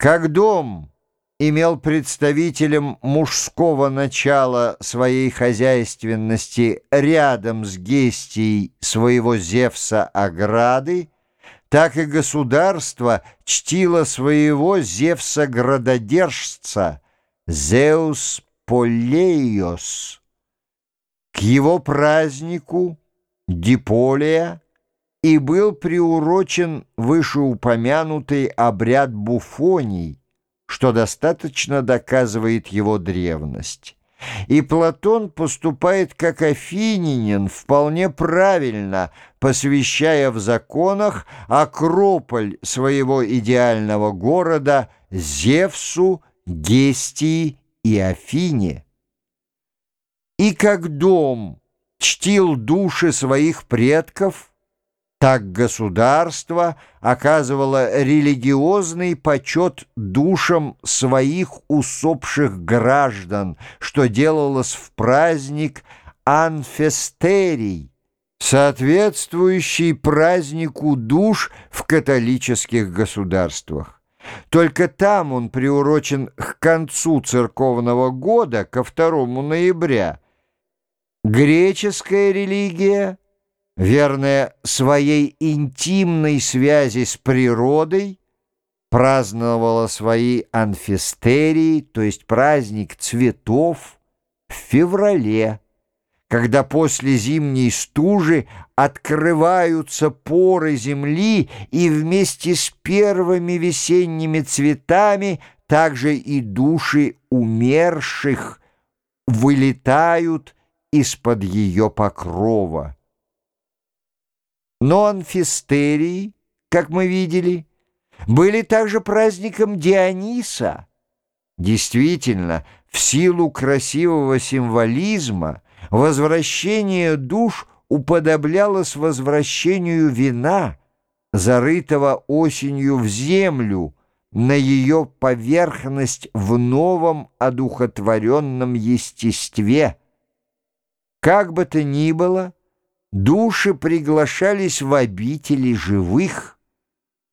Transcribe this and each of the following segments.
Как дом имел представителем мужского начала своей хозяйственности рядом с гестией своего Зевса ограды, так и государство чтило своего Зевса-градодержца Зеус Полейос. К его празднику Диполия и был приурочен вышеупомянутый обряд буфоний, что достаточно доказывает его древность. И Платон поступает как афининин вполне правильно, посвящая в законах Акрополь своего идеального города Зевсу, Гестии и Афине. И как дом чтил души своих предков – так государство оказывало религиозный почет душам своих усопших граждан, что делалось в праздник Анфестерий, соответствующий празднику душ в католических государствах. Только там он приурочен к концу церковного года, ко 2 ноября. Греческая религия — верная своей интимной связи с природой, праздновала свои анфистерии, то есть праздник цветов, в феврале, когда после зимней стужи открываются поры земли и вместе с первыми весенними цветами также и души умерших вылетают из-под ее покрова. Но как мы видели, были также праздником Диониса. Действительно, в силу красивого символизма возвращение душ уподоблялось возвращению вина, зарытого осенью в землю, на ее поверхность в новом одухотворенном естестве. Как бы то ни было, Души приглашались в обители живых.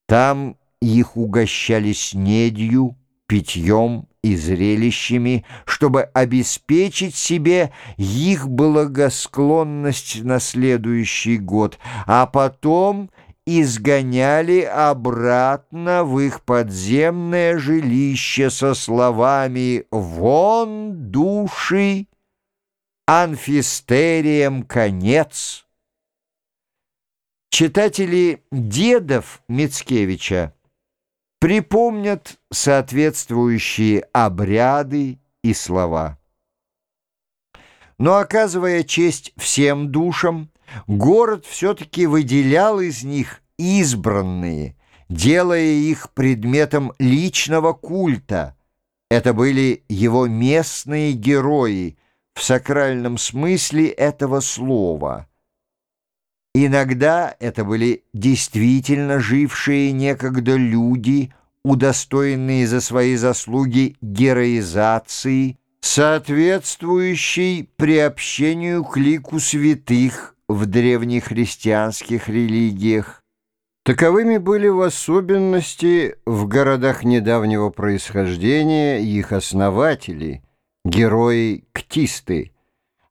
Там их угощали снедью, питьем и зрелищами, чтобы обеспечить себе их благосклонность на следующий год, а потом изгоняли обратно в их подземное жилище со словами «Вон души, анфистерием конец». Читатели «Дедов» Мицкевича припомнят соответствующие обряды и слова. Но оказывая честь всем душам, город все-таки выделял из них избранные, делая их предметом личного культа. Это были его местные герои в сакральном смысле этого слова – Иногда это были действительно жившие некогда люди, удостоенные за свои заслуги героизации, соответствующей приобщению к лику святых в древнехристианских религиях. Таковыми были в особенности в городах недавнего происхождения их основатели, герои-ктисты.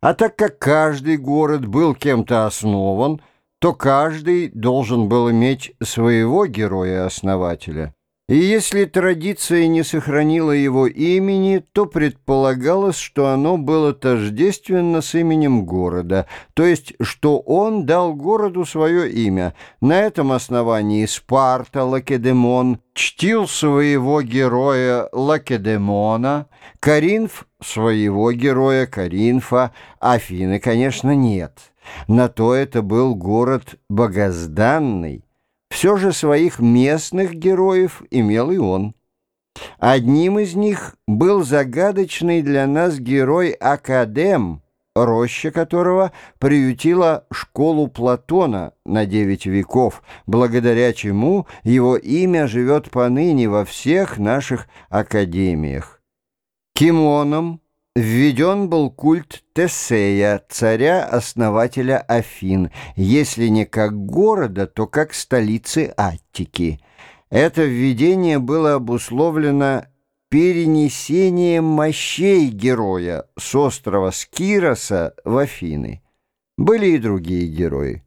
А так как каждый город был кем-то основан – то каждый должен был иметь своего героя-основателя. И если традиция не сохранила его имени, то предполагалось, что оно было тождественно с именем города, то есть, что он дал городу свое имя. На этом основании Спарта Лакедемон чтил своего героя Лакедемона, Каринф — своего героя Каринфа, Афины, конечно, нет. На то это был город богозданный. Все же своих местных героев имел и он. Одним из них был загадочный для нас герой Академ, роща которого приютила школу Платона на девять веков, благодаря чему его имя живет поныне во всех наших академиях. Кимоном Введен был культ Тесея, царя-основателя Афин, если не как города, то как столицы Аттики. Это введение было обусловлено перенесением мощей героя с острова Скироса в Афины. Были и другие герои.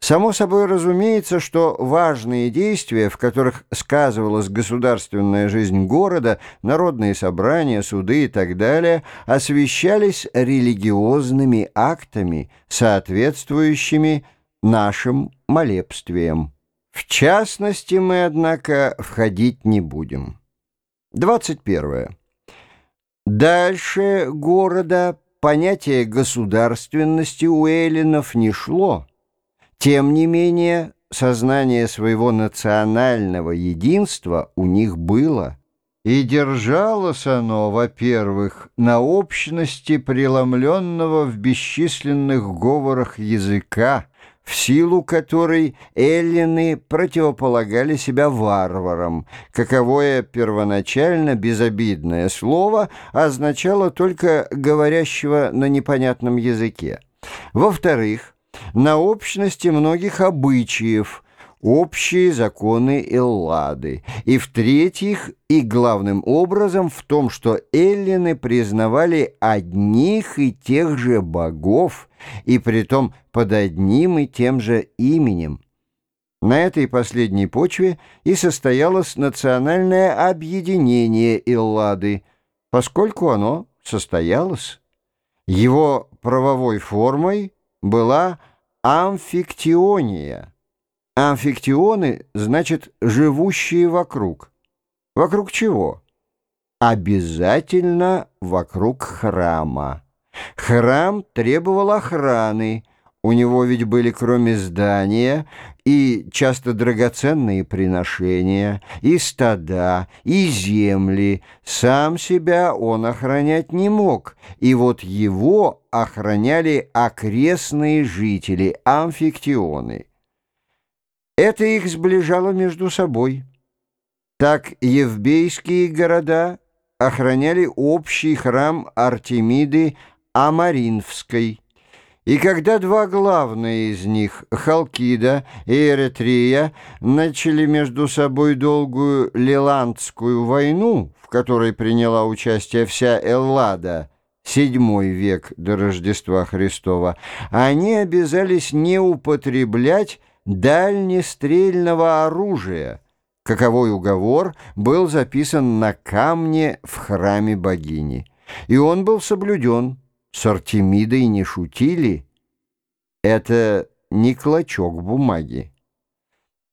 Само собой разумеется, что важные действия, в которых сказывалась государственная жизнь города, народные собрания, суды и так далее, освещались религиозными актами, соответствующими нашим молебствиям. В частности, мы, однако, входить не будем. 21. Дальше города понятие государственности у эллинов не шло. Тем не менее, сознание своего национального единства у них было. И держалось оно, во-первых, на общности преломленного в бесчисленных говорах языка, в силу которой эллины противополагали себя варварам, каковое первоначально безобидное слово означало только говорящего на непонятном языке. Во-вторых, на общности многих обычаев, общие законы Эллады, и в-третьих, и главным образом в том, что эллины признавали одних и тех же богов, и притом под одним и тем же именем. На этой последней почве и состоялось национальное объединение Эллады, поскольку оно состоялось. Его правовой формой была амфиктиония. Амфиктионы значит «живущие вокруг». Вокруг чего? Обязательно вокруг храма. Храм требовал охраны, у него ведь были кроме здания и часто драгоценные приношения, и стада, и земли. Сам себя он охранять не мог, и вот его охраняли окрестные жители, амфиктионы. Это их сближало между собой. Так евбейские города охраняли общий храм Артемиды Амаринфской, и когда два главные из них, Халкида и Эритрия, начали между собой долгую Лиландскую войну, в которой приняла участие вся Эллада, седьмой век до Рождества Христова, они обязались не употреблять дальнестрельного оружия, каковой уговор был записан на камне в храме богини. И он был соблюден, с Артемидой не шутили. Это не клочок бумаги.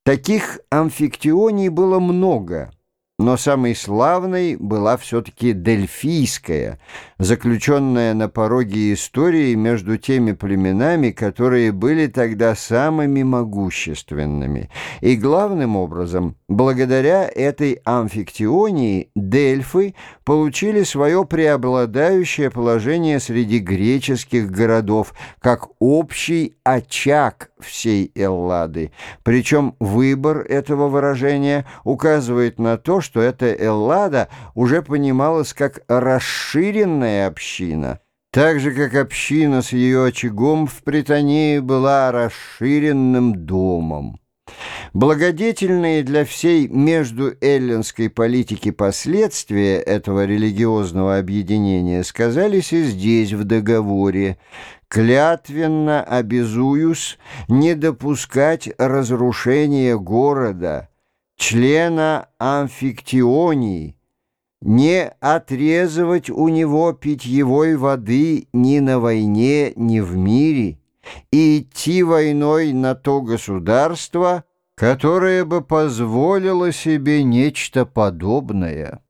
Таких амфиктионий было много — но самой славной была все-таки Дельфийская, заключенная на пороге истории между теми племенами, которые были тогда самыми могущественными. И главным образом, благодаря этой амфиктионии, Дельфы получили свое преобладающее положение среди греческих городов, как общий очаг всей Эллады. Причем выбор этого выражения указывает на то, что эта Эллада уже понималась как расширенная община, так же, как община с ее очагом в Притонии была расширенным домом. Благодетельные для всей междуэллинской политики последствия этого религиозного объединения сказались и здесь, в договоре. «Клятвенно обязуюсь не допускать разрушения города» члена амфиктионии, не отрезывать у него питьевой воды ни на войне, ни в мире, и идти войной на то государство, которое бы позволило себе нечто подобное».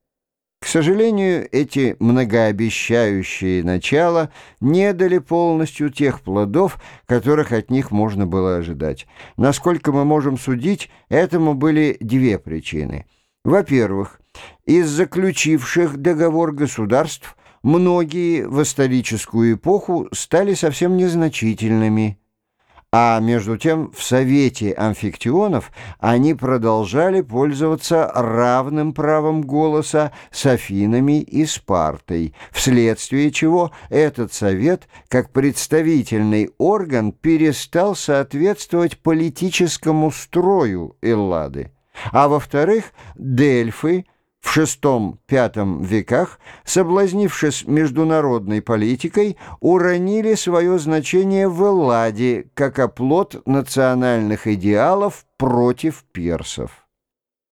К сожалению, эти многообещающие начала не дали полностью тех плодов, которых от них можно было ожидать. Насколько мы можем судить, этому были две причины. Во-первых, из заключивших договор государств многие в историческую эпоху стали совсем незначительными – а между тем в Совете амфиктионов они продолжали пользоваться равным правом голоса с Афинами и Спартой, вследствие чего этот Совет, как представительный орган, перестал соответствовать политическому строю Эллады. А во-вторых, Дельфы в VI-V веках, соблазнившись международной политикой, уронили свое значение в Элладе как оплот национальных идеалов против персов.